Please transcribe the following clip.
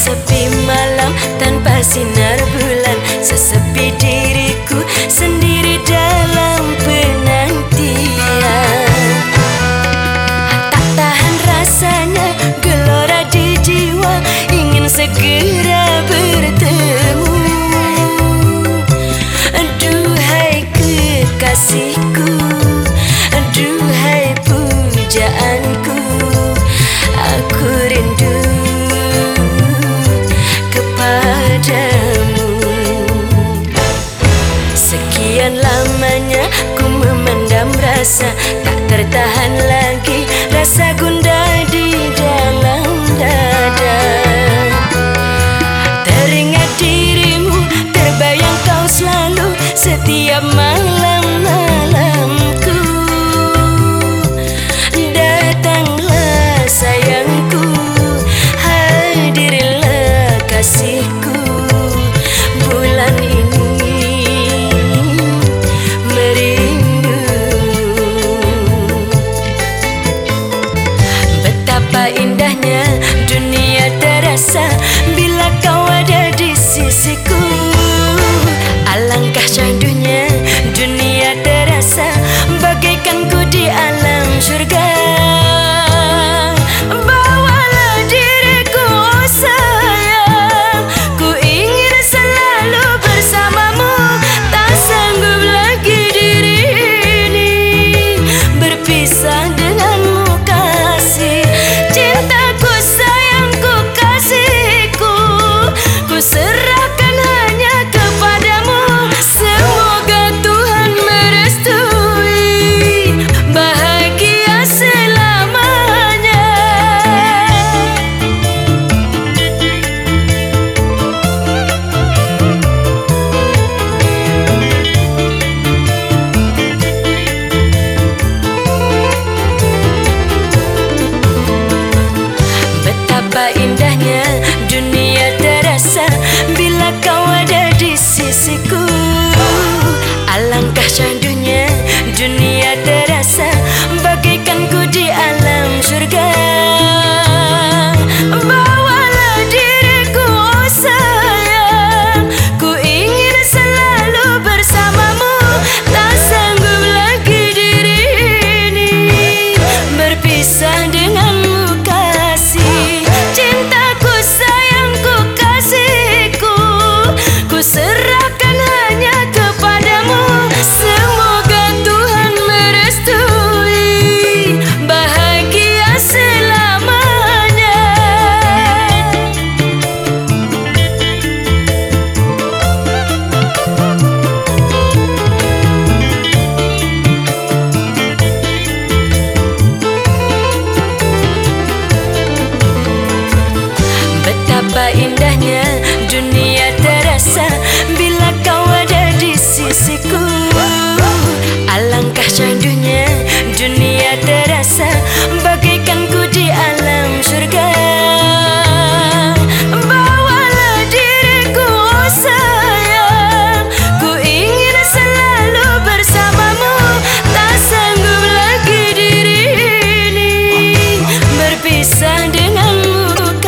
Sesepi malam tanpa sinar bulan Sesepi diriku sendiri dalam penantian. Tak tahan rasanya gelora di jiwa Ingin segera bertemu. Aduhai kekasihku. Sekian lamanya ku memendam rasa Tak tertahan lagi. Rasa gundah di dalam dada. Teringat dirimu terbayang kau selalu Setiap malam. dunia terasa しく in